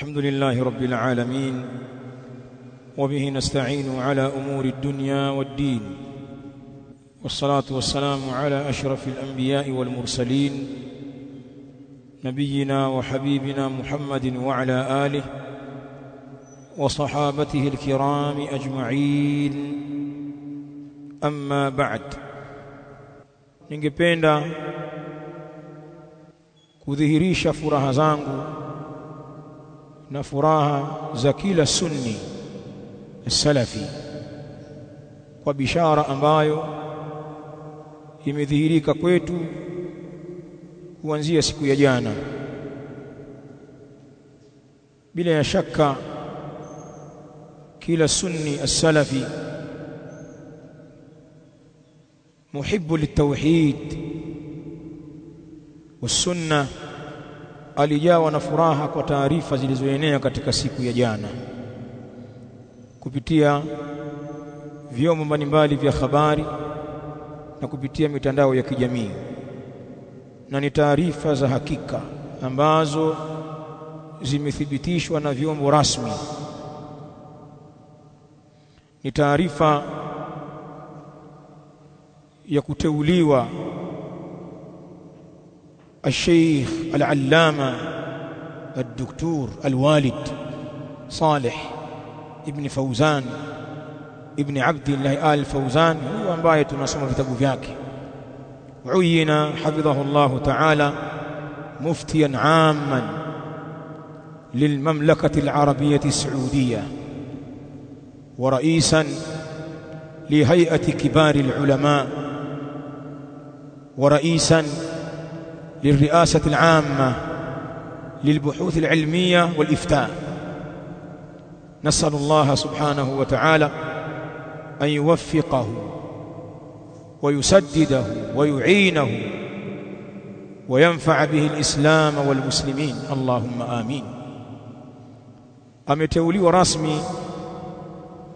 الحمد لله رب العالمين وبه نستعين على أمور الدنيا والدين والصلاة والسلام على أشرف الأنبياء والمرسلين نبينا وحبيبنا محمد وعلى آله وصحابته الكرام أجمعين. أما بعد ningependa kudhihirisha furaha na furaha za kila sunni salafi kwa bishara ambayo imedhihirika kwetu kuanzia siku ya jana bila ya shaka kila sunni as-salafi muhibbu litawhid والسنه alijawa na furaha kwa taarifa zilizoenea katika siku ya jana. Kupitia vyombo mbalimbali vya habari na kupitia mitandao ya kijamii. Na ni taarifa za hakika ambazo zimethibitishwa na vyombo rasmi. Ni taarifa ya kuteuliwa الشيخ العلامة الدكتور الوالد صالح ابن فوزان ابن عبد الله آل فوزان هو ambaye tunasoma vitabu vyake عين حفظه الله تعالى مفتيا عاما للمملكة العربية السعودية ورئيسا لهيئة كبار العلماء ورئيسا للرئاسة العامة للبحوث العلمية والإفتاء. نسأل الله سبحانه وتعالى أن يوفقه ويسدده ويعينه وينفع به الإسلام والمسلمين. اللهم آمين. ameteuliwa rasmi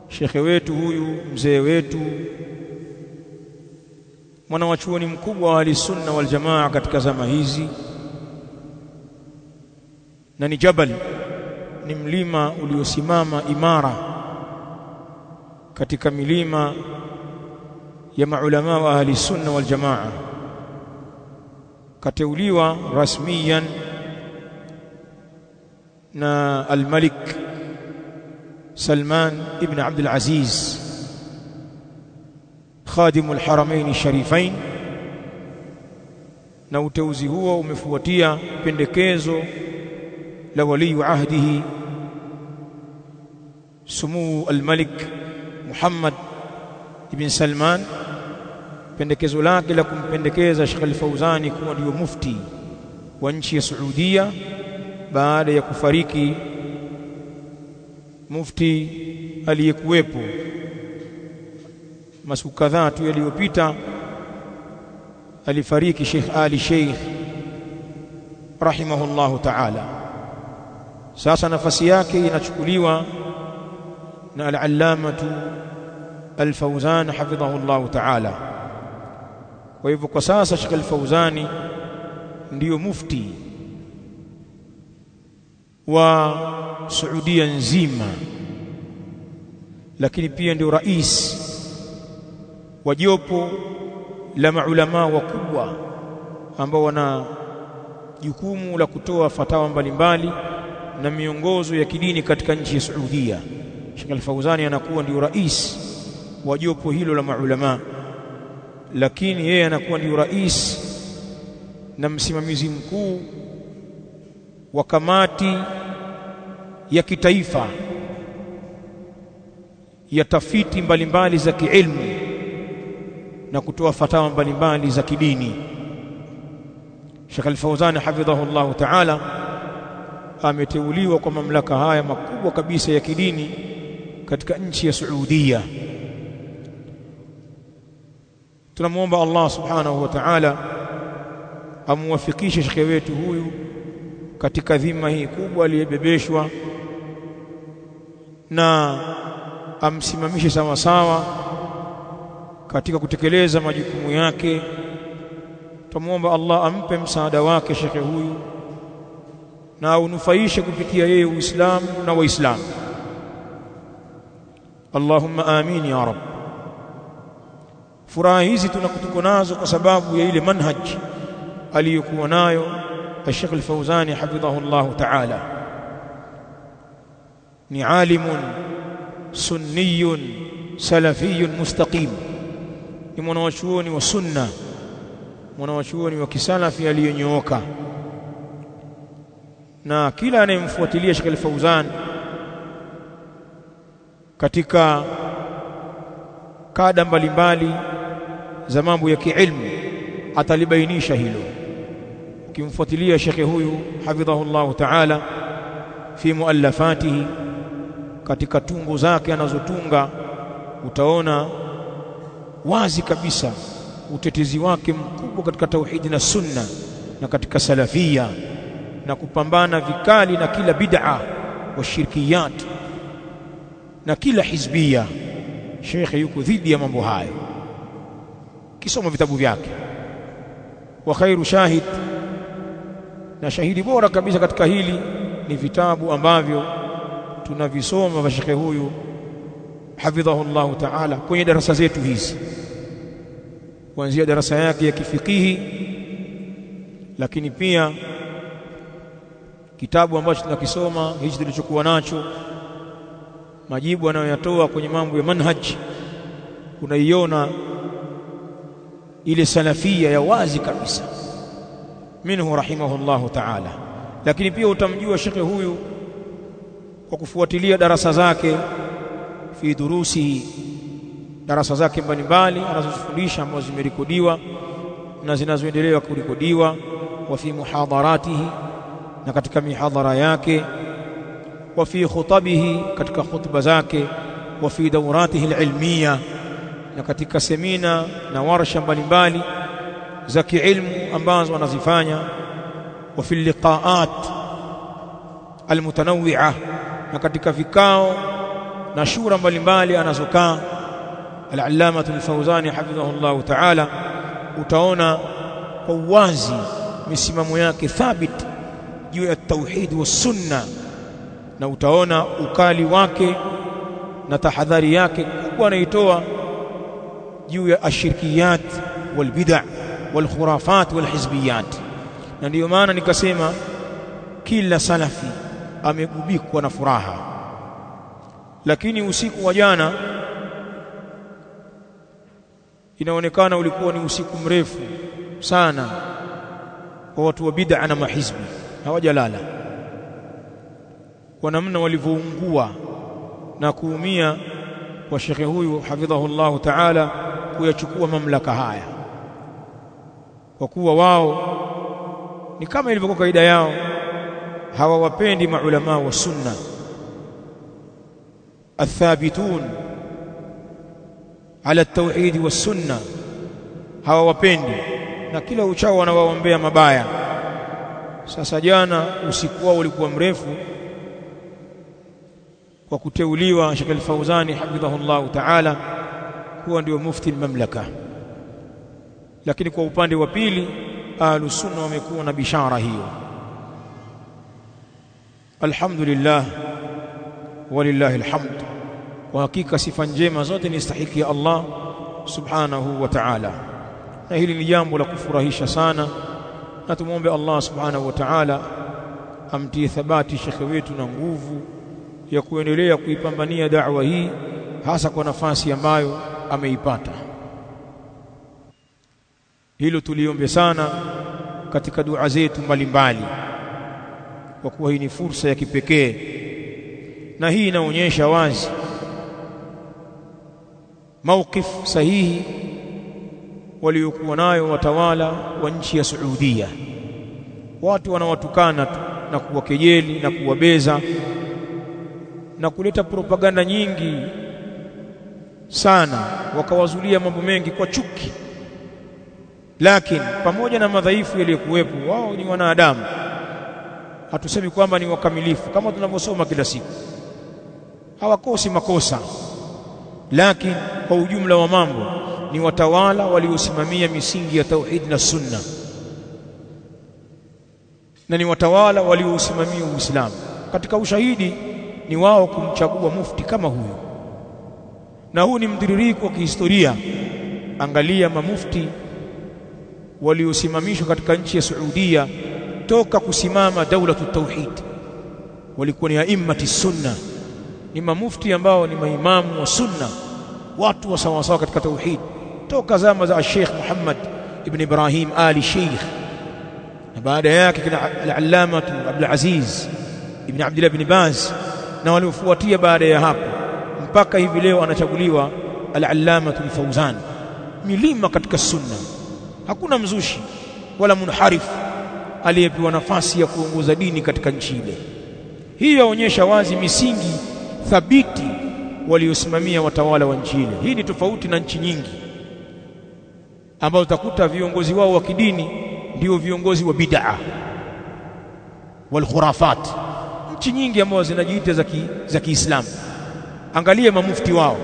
shekhe wetu huyu mzee wetu mwanawachuoni mkubwa wa ahlisunna waljamaa katika zama hizi na ni jabal ni mlima uliosimama imara katika milima ya maulama wa ahli sunna wal jamaa kateuliwa rasmiyan na al-Malik Salman ibn Abdul Aziz khadimu alharamain sharifain. Na uteuzi huo umefuatia pendekezo la waliyu ahdihi sumuu almalik Muhammad ibn Salman. Pendekezo lake la kumpendekeza shekh alfauzani kuwa ndio mufti wa nchi ya Saudia baada ya kufariki mufti aliyekuwepo masiku kadhaa tu yaliyopita alifariki Sheikh Ali Sheikh rahimahullahu ta'ala. Sasa nafasi yake inachukuliwa na al-allamatu al-Fawzan hafidhahullahu ta'ala. Kwa hivyo kwa sasa Sheikh al-Fawzani ndiyo mufti wa Saudia nzima lakini pia ndio rais wa jopo la maulama wakubwa ambao wana jukumu la kutoa fatawa mbalimbali na miongozo ya kidini katika nchi ya Saudia. Sheikh Al-Fauzani anakuwa ndio rais wa jopo hilo la maulama, lakini yeye anakuwa ndio rais na msimamizi mkuu wa kamati ya kitaifa ya tafiti mbalimbali za kiilmu na kutoa fatawa mbalimbali za kidini. Sheikh Al-Fawzan hafidhahullah ta'ala ameteuliwa kwa mamlaka haya makubwa kabisa ya kidini katika nchi ya Saudia. Tunamuomba Allah subhanahu wa ta'ala amuwafikishe shekhe wetu huyu katika dhima hii kubwa aliyebebeshwa na amsimamishe sawa sawa katika kutekeleza majukumu yake tumuomba Allah ampe msaada wake shekhe huyu na unufaishe kupitia yeye Uislamu na Waislamu. Allahumma amin ya rab. Furaha hizi tunakutuko nazo kwa sababu ya ile manhaj aliyokuwa nayo Sheikh Al-Fauzani hafidhahu ta'ala. Ni alimun sunniyun salafiyun mustaqim ni mwanawachuoni wa sunna. Mwanawachuoni wa kisalafi aliyenyooka, na kila anayemfuatilia Sheikh Al-Fauzan katika kada mbalimbali za mambo ya kiilmu atalibainisha hilo. Ukimfuatilia shekhe huyu hafidhahullahu ta'ala fi muallafatihi katika tungu zake anazotunga utaona wazi kabisa utetezi wake mkubwa katika tauhidi na sunna na katika salafia na kupambana vikali na kila bid'a wa shirkiyat na kila hizbia. Shekhe yuko dhidi ya mambo hayo. Kisoma vitabu vyake. Wa khairu shahid. Na shahidi bora kabisa katika hili ni vitabu ambavyo tunavisoma vya shekhe huyu hafidhahullahu ta'ala kwenye darasa zetu hizi. Kuanzia darasa yake ya kifikihi lakini pia kitabu ambacho tunakisoma hichi tulichokuwa nacho majibu anayoyatoa kwenye mambo ya manhaj unaiona ile salafia ya wazi kabisa. Minhu rahimahullahu ta'ala. Lakini pia utamjua shekhe huyu kwa kufuatilia darasa zake fi durusihi, darasa zake mbalimbali anazofundisha ambazo zimerekodiwa na zinazoendelea kurekodiwa wa fi muhadaratihi na katika mihadhara yake wa fi khutabihi katika khutba zake wa fi dawratihi alilmiya na katika semina na warsha mbalimbali za kiilmu ambazo anazifanya wa fi liqaat almutanawwi'a na katika vikao na shura mbalimbali anazokaa. Al-allama al-fawzani hafidhahullah ta'ala utaona kwa uwazi misimamo yake thabit juu ya tauhid wa sunna na utaona ukali wake na tahadhari yake kubwa anaitoa juu ya ashirkiyat wal bid'a wal khurafat wal hizbiyat na ndiyo maana nikasema kila salafi amegubikwa na furaha lakini usiku wa jana inaonekana ulikuwa ni usiku mrefu sana kwa watu wa bid'a na mahizbi. Hawajalala. Kwa namna walivyoungua na kuumia kwa shekhe huyu hafidhahullahu ta'ala kuyachukua mamlaka haya. Kwa kuwa wao ni kama ilivyokuwa kaida yao hawawapendi maulama wa sunna athabitun ala at-tauhid was wapendi. Hawawapendi na kila uchao wanawaombea mabaya. Sasa jana usiku wao ulikuwa mrefu kwa kuteuliwa Sheikh Al-Fauzani hafidhahullah ta'ala kuwa ndio mufti mamlaka lakini kwa upande wa pili ahlus sunna wamekuwa na bishara hiyo. Alhamdulillah walillahi alhamd kwa hakika sifa njema zote ni stahiki ya Allah subhanahu wa ta'ala. Na hili ni jambo la kufurahisha sana na tumuombe Allah subhanahu wa ta'ala amtie thabati shekhe wetu na nguvu ya kuendelea kuipambania da'wa hii hasa kwa nafasi ambayo ameipata. Hilo tuliombe sana katika dua zetu mbalimbali kwa kuwa hii ni fursa ya kipekee na hii inaonyesha wazi mawqif sahihi waliokuwa nayo watawala wa nchi ya Saudia. Watu wanawatukana tu na kuwakejeli na kuwabeza na kuleta propaganda nyingi sana wakawazulia mambo mengi kwa chuki. Lakini pamoja na madhaifu yaliyokuwepo wao ni wanadamu. Hatusemi kwamba ni wakamilifu kama tunavyosoma kila siku. Hawakosi makosa. Lakini kwa ujumla wa mambo ni watawala waliosimamia misingi ya tauhid na sunna. Na ni watawala waliosimamia Uislamu. Katika ushahidi ni wao kumchagua mufti kama huyo, na huu ni mtiririko wa kihistoria. Angalia mamufti waliosimamishwa katika nchi ya Saudia toka kusimama daulatu tauhid, walikuwa ni aimmati sunna, ni mamufti ambao ni maimamu wa sunna, watu wa sawasawa katika tauhid. Toka zama za Sheikh Muhammad ibn Ibrahim Ali Sheikh, na baada yake kina al-Allama Abdul Aziz ibn Abdullah ibn Baz. Na waliofuatia baada ya hapo. Mpaka hivi leo anachaguliwa al-Allama al-Fawzan. Milima katika sunna, hakuna mzushi wala munharifu aliyepewa nafasi ya kuongoza dini katika nchi ile. Hii yaonyesha wazi misingi thabiti waliosimamia watawala wa nchi ile. Hii ni tofauti na nchi nyingi ambazo utakuta viongozi wao wa kidini ndio viongozi wa bid'a wal khurafat. Nchi nyingi ambazo zinajiita za ki, za Kiislamu, angalie mamufti wao,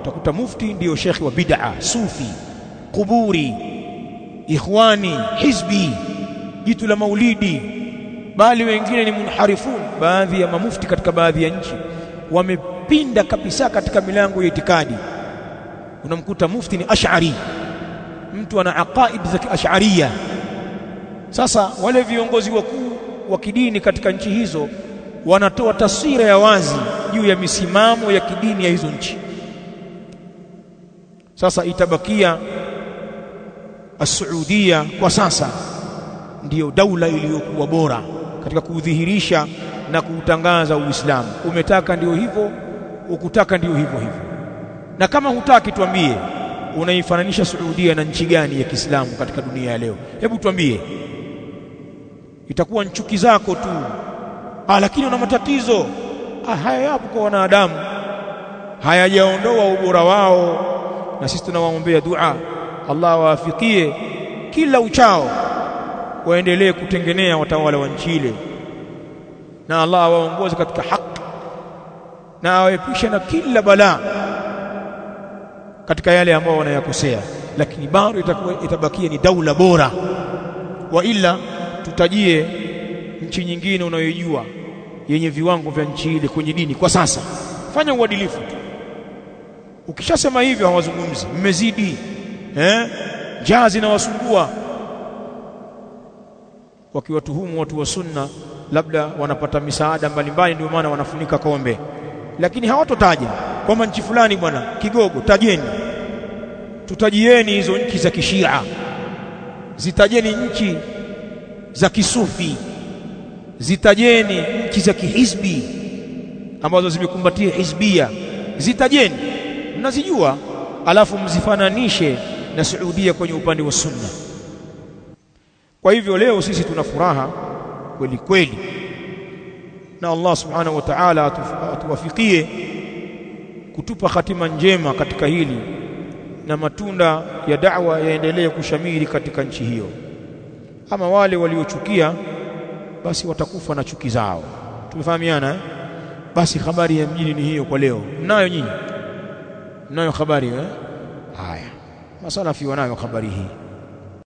utakuta mufti ndio shekhi wa bid'a, sufi, kuburi, ikhwani, hizbi, jitu la maulidi, bali wengine ni munharifun. Baadhi ya mamufti katika baadhi ya nchi wamepinda kabisa katika milango ya itikadi. Unamkuta mufti ni ash'ari mtu ana aqaid za kiash'aria. Sasa wale viongozi wakuu wa kidini katika nchi hizo wanatoa taswira ya wazi juu ya misimamo ya kidini ya hizo nchi. Sasa itabakia As-Saudia kwa sasa ndiyo daula iliyokuwa bora katika kuudhihirisha na kuutangaza Uislamu. Umetaka ndio hivyo, ukutaka ndio hivyo hivyo, na kama hutaki tuambie unaifananisha Saudia na nchi gani ya Kiislamu katika dunia ya leo? Hebu tuambie. Itakuwa nchuki zako tu. Ah, lakini una matatizo. Ah, haya yapo kwa wanadamu, hayajaondoa ubora wao, na sisi tunawaombea dua, Allah waafikie kila uchao, waendelee kutengenea watawala wa nchi ile, na Allah waongoze katika haki na awaepushe na kila balaa katika yale ambao wanayakosea, lakini bado itakuwa itabakia ni daula bora. Wa ila tutajie nchi nyingine unayojua yenye viwango vya nchi ile kwenye dini kwa sasa. Fanya uadilifu tu. Ukishasema hivyo hawazungumzi, mmezidi eh, njaa zinawasumbua, wakiwatuhumu watu wa sunna labda wanapata misaada mbalimbali, ndio maana wanafunika kombe, lakini hawatotaja kwamba nchi fulani bwana kigogo. Tajeni, tutajieni hizo nchi za kishia, zitajeni nchi za kisufi, zitajeni nchi za kihizbi ambazo zimekumbatia hizbia, zitajeni, mnazijua, alafu mzifananishe na Saudia kwenye upande wa sunna. Kwa hivyo leo sisi tuna furaha kweli kweli, na Allah subhanahu wa ta'ala atuwafikie kutupa hatima njema katika hili na matunda ya da'wa yaendelee kushamiri katika nchi hiyo. Ama wale waliochukia basi watakufa na chuki zao. Tumefahamiana eh? Basi habari ya mjini ni hiyo kwa leo. Mnayo nyinyi? Mnayo habari eh? Haya, masalafi wanayo habari hii.